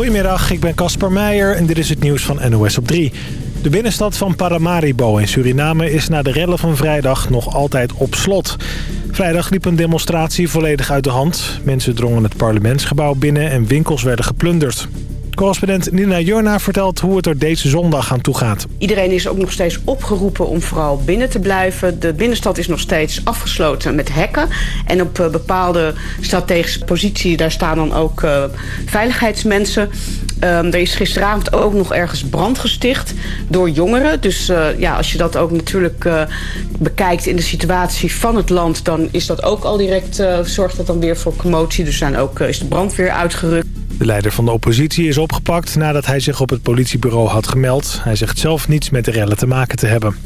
Goedemiddag, ik ben Casper Meijer en dit is het nieuws van NOS op 3. De binnenstad van Paramaribo in Suriname is na de rellen van vrijdag nog altijd op slot. Vrijdag liep een demonstratie volledig uit de hand. Mensen drongen het parlementsgebouw binnen en winkels werden geplunderd. Correspondent Nina Jurna vertelt hoe het er deze zondag aan toe gaat. Iedereen is ook nog steeds opgeroepen om vooral binnen te blijven. De binnenstad is nog steeds afgesloten met hekken. En op eh, bepaalde strategische posities, daar staan dan ook uh, veiligheidsmensen. Um, er is gisteravond ook nog ergens brand gesticht door jongeren. Dus uh, ja, als je dat ook natuurlijk uh, bekijkt in de situatie van het land... dan is dat ook al direct, uh, zorgt dat dan weer voor commotie. Dus zijn ook, is de brandweer uitgerukt. De leider van de oppositie is opgepakt nadat hij zich op het politiebureau had gemeld. Hij zegt zelf niets met de rellen te maken te hebben.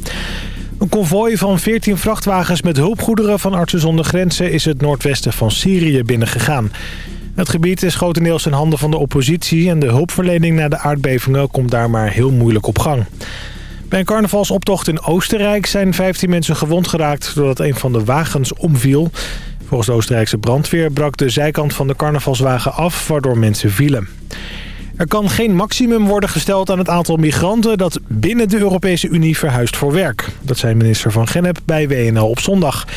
Een konvooi van 14 vrachtwagens met hulpgoederen van Artsen zonder Grenzen... is het noordwesten van Syrië binnengegaan. Het gebied is grotendeels in handen van de oppositie... en de hulpverlening na de aardbevingen komt daar maar heel moeilijk op gang. Bij een carnavalsoptocht in Oostenrijk zijn 15 mensen gewond geraakt... doordat een van de wagens omviel. Volgens de Oostenrijkse brandweer brak de zijkant van de carnavalswagen af... waardoor mensen vielen. Er kan geen maximum worden gesteld aan het aantal migranten... dat binnen de Europese Unie verhuist voor werk. Dat zei minister Van Gennep bij WNL op zondag.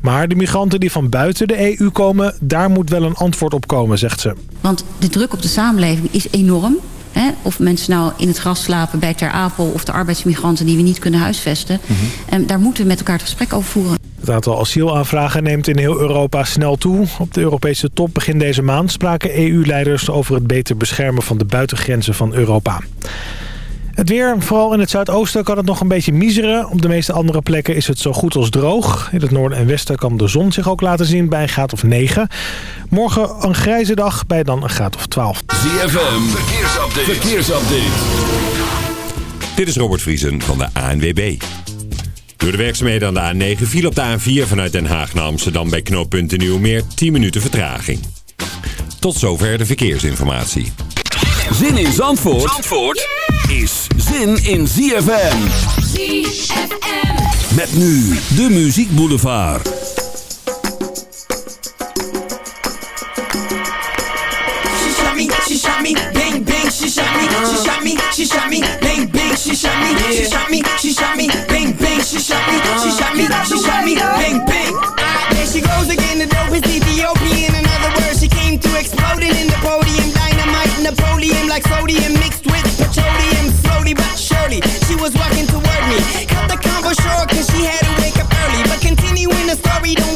Maar de migranten die van buiten de EU komen... daar moet wel een antwoord op komen, zegt ze. Want de druk op de samenleving is enorm. Hè? Of mensen nou in het gras slapen bij Ter Apel... of de arbeidsmigranten die we niet kunnen huisvesten. Mm -hmm. En daar moeten we met elkaar het gesprek over voeren. Het aantal asielaanvragen neemt in heel Europa snel toe. Op de Europese top begin deze maand spraken EU-leiders over het beter beschermen van de buitengrenzen van Europa. Het weer, vooral in het zuidoosten, kan het nog een beetje miseren. Op de meeste andere plekken is het zo goed als droog. In het noorden en westen kan de zon zich ook laten zien bij een graad of 9. Morgen een grijze dag bij dan een graad of 12. ZFM, verkeersupdate. verkeersupdate. Dit is Robert Vriesen van de ANWB. Door de werkzaamheden aan de A9 viel op de A4 vanuit Den Haag naar Amsterdam bij knooppunt Nieuwmeer 10 minuten vertraging. Tot zover de verkeersinformatie. Zin in Zandvoort, Zandvoort is zin in ZFM. ZFM. Met nu de Muziek Boulevard. She shot me, she shot me, bang bang, she shot me, she shot me, she shot me, bang bang, she shot me, she shot me, she shot me, bang bang, she shot me, she shot me, she shot me, bang bang. There she goes again, the dope is Ethiopian. In other words, she came to exploding in the podium, dynamite, Napoleon, like sodium mixed with petroleum, slowly but surely. She was walking toward me, cut the combo short cause she had to wake up early. But continuing the story, don't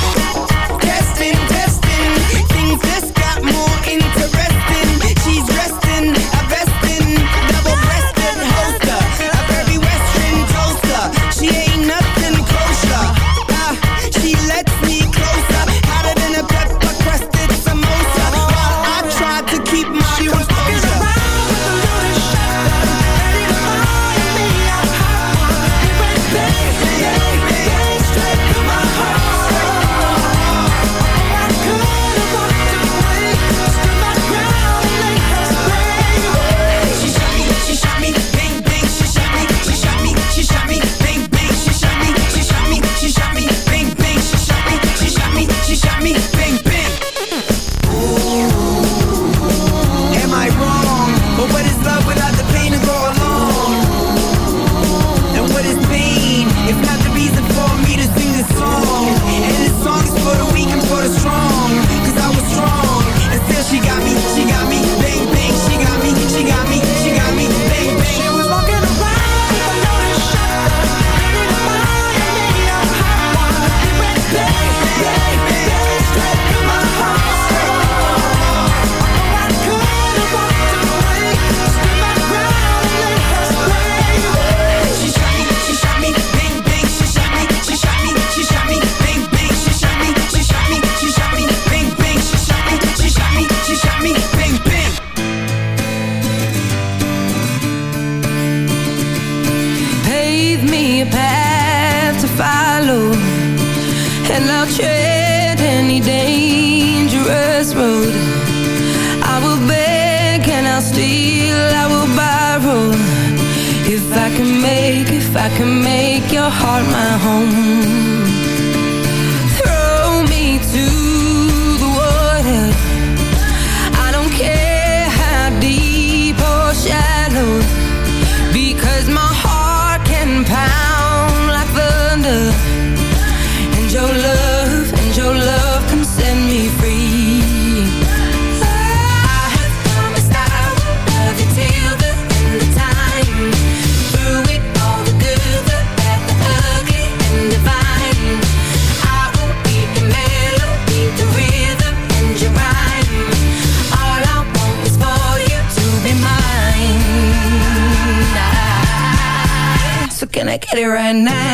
If I can make, if I can make your heart my home. body now.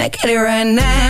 wanna get it right now.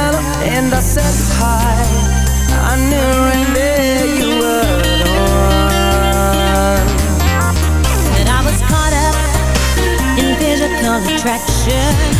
hello and I said hi. I knew right there you were the one. That I was caught up in physical attraction.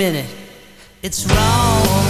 minute, it's wrong.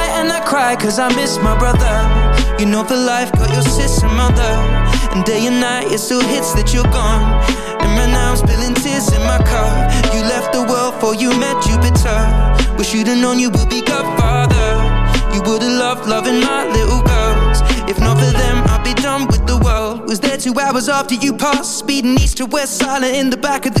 and I cry cause I miss my brother. You know for life got your sister mother. And day and night it still hits that you're gone. And right now I'm spilling tears in my car. You left the world for you met Jupiter. Wish you'd have known you would be godfather. You would have loved loving my little girls. If not for them, I'd be done with the world. Was there two hours after you passed, speeding east to west, silent in the back of the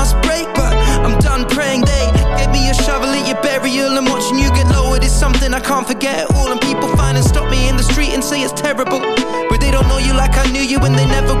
forget at all. And people find and stop me in the street and say it's terrible. But they don't know you like I knew you and they never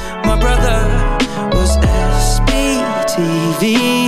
Brother was SBTV.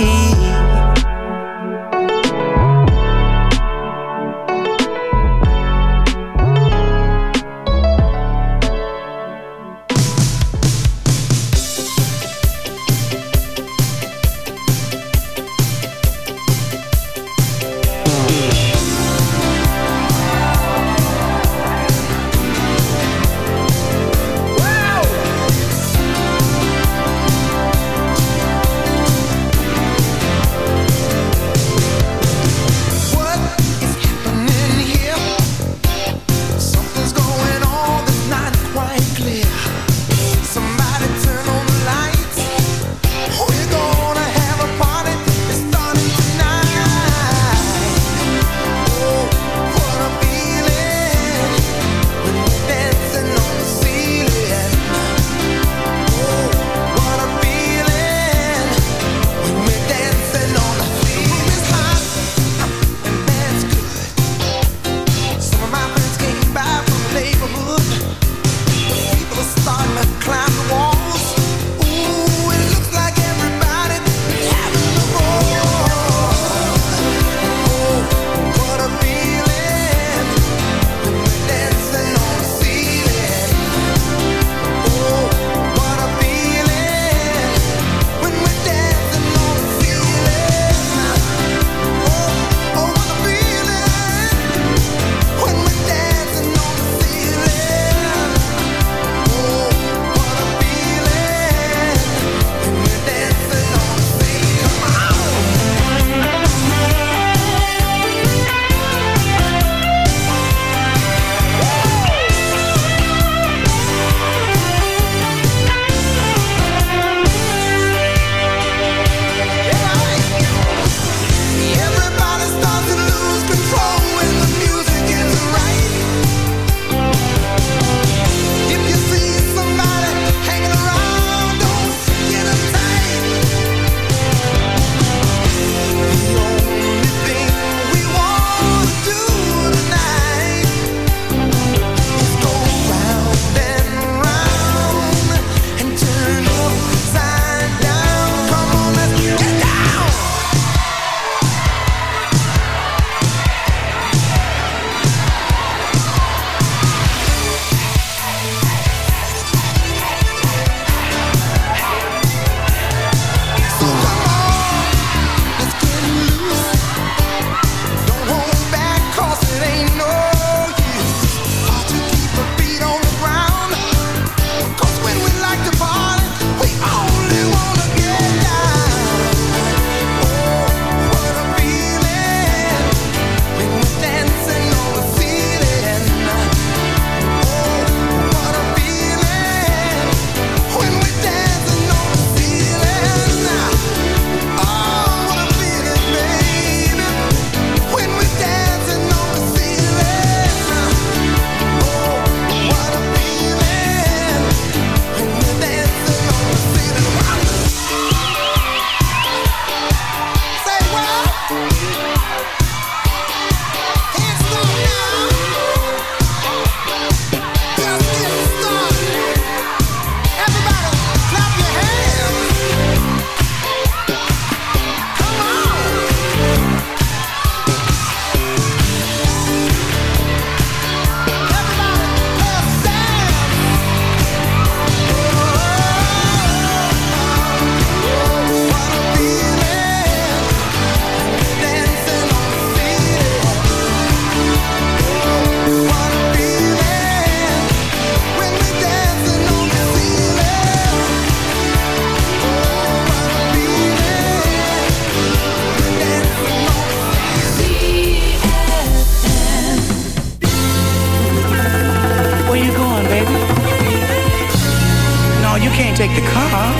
take the car.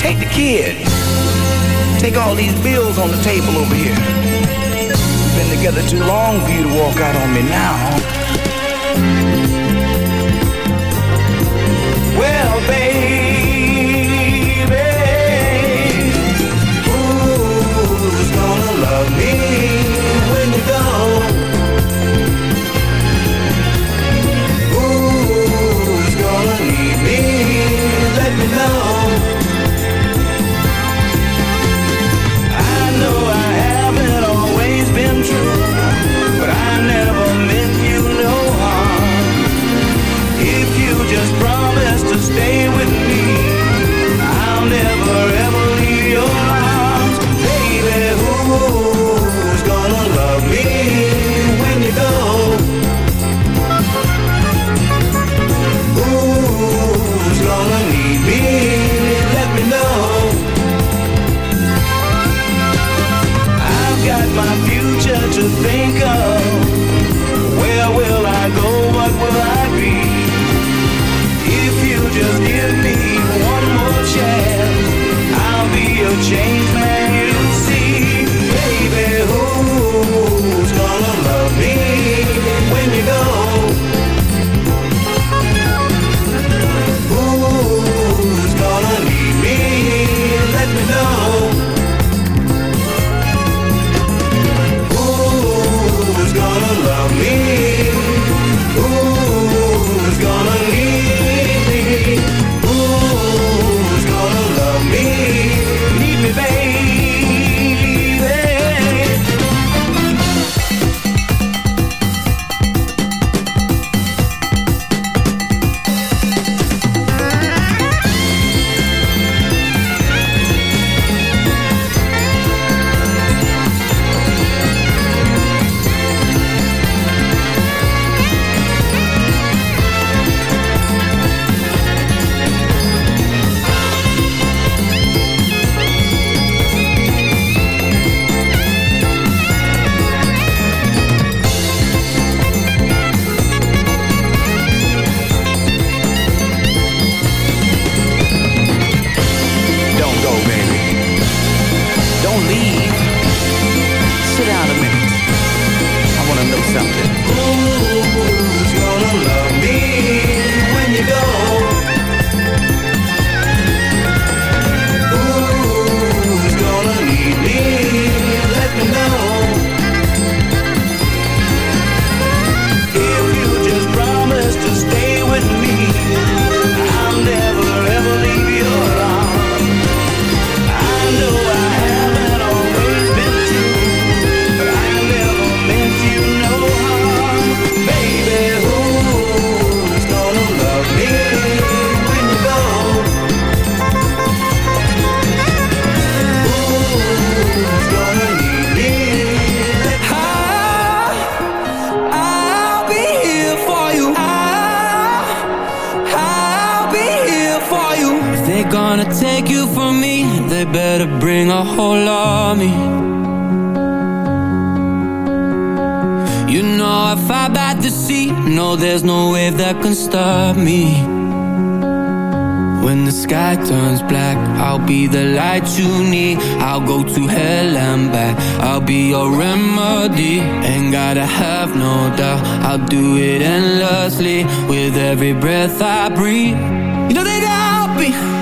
Take the kids. Take all these bills on the table over here. We've Been together too long for you to walk out on me now. Well, baby. there's no wave that can stop me. When the sky turns black I'll be the light you need. I'll go to hell and back. I'll be your remedy. Ain't gotta have no doubt. I'll do it endlessly With every breath I breathe. You know that I'll be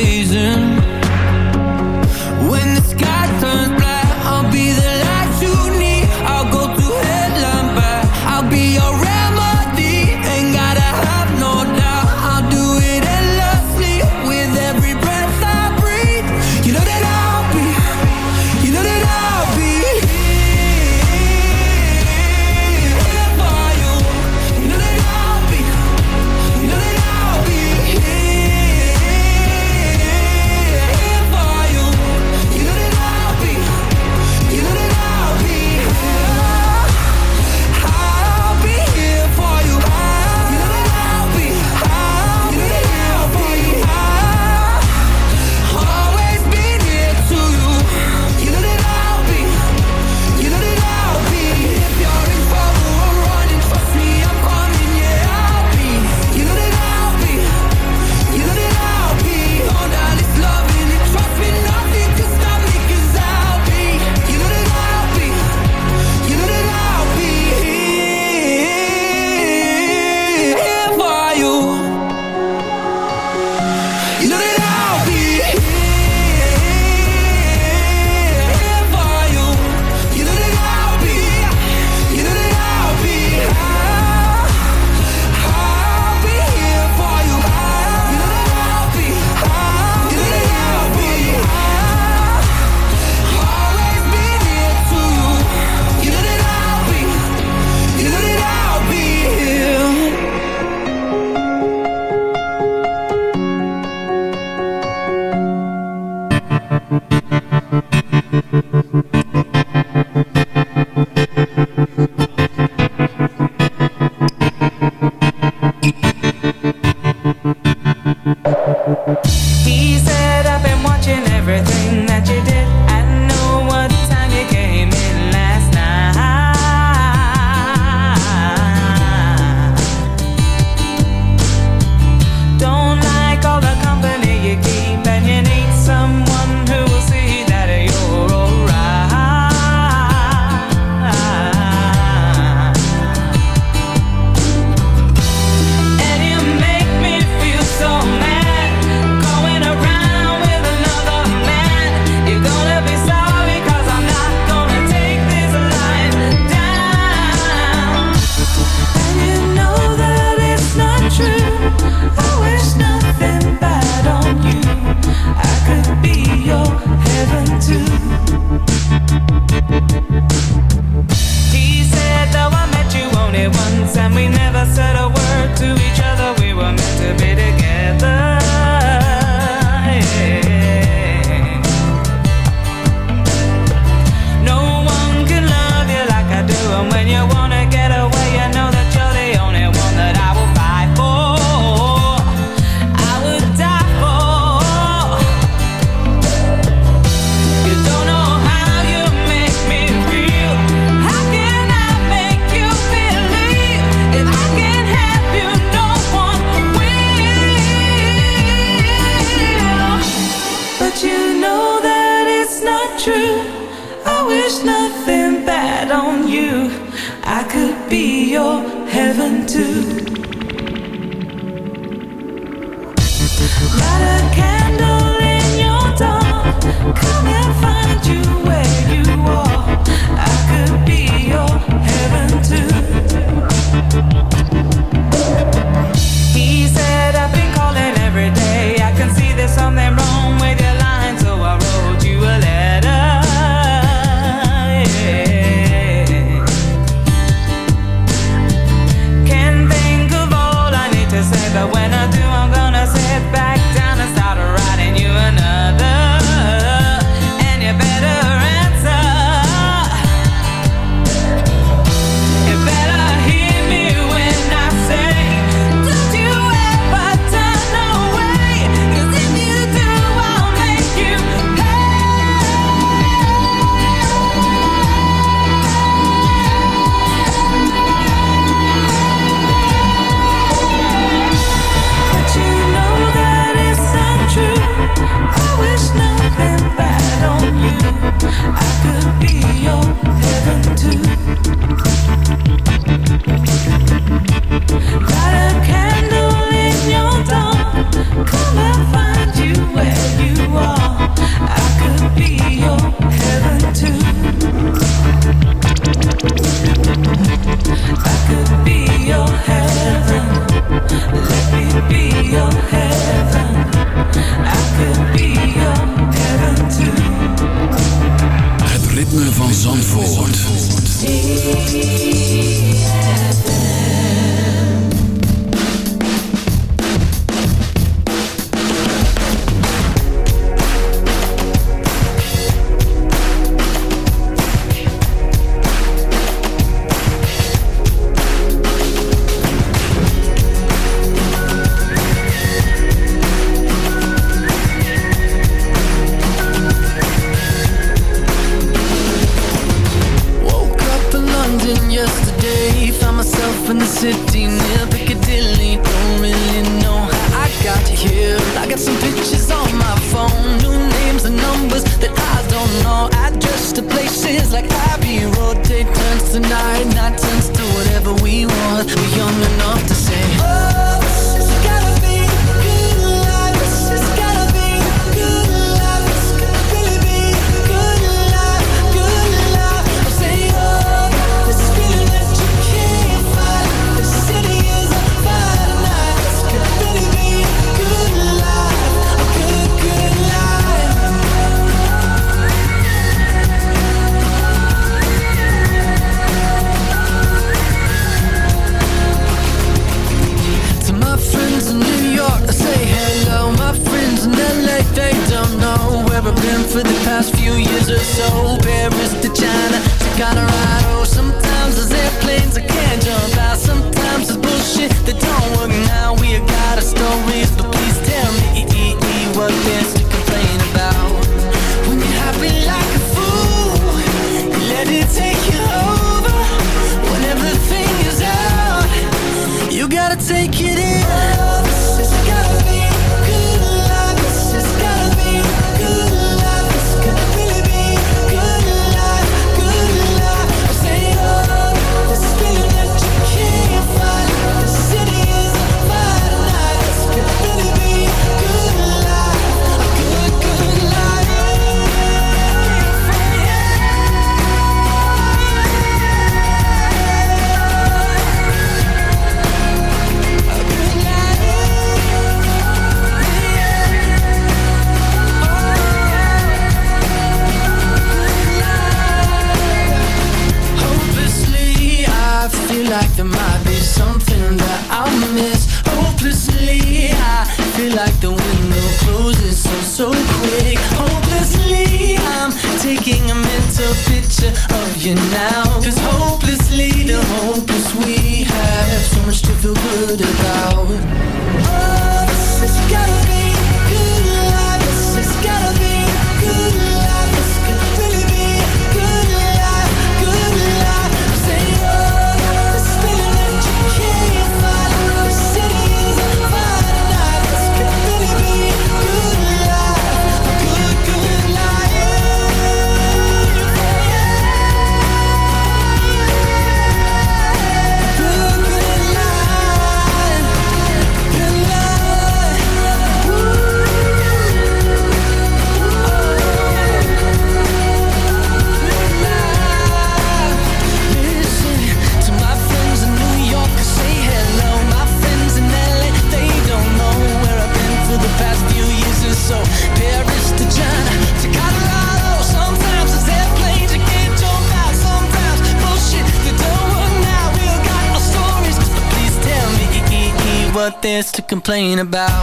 about.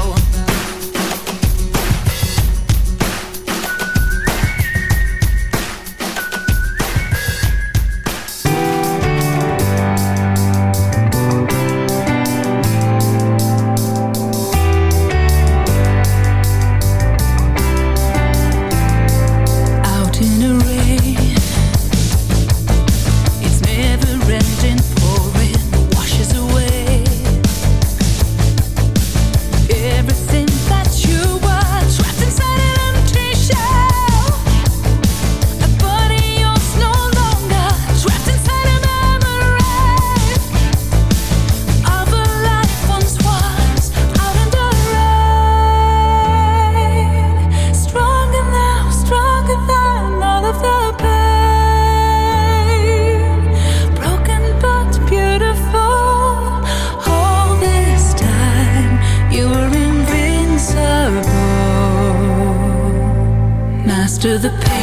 to the pain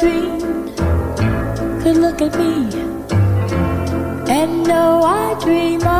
dreamed could look at me and know I dream of.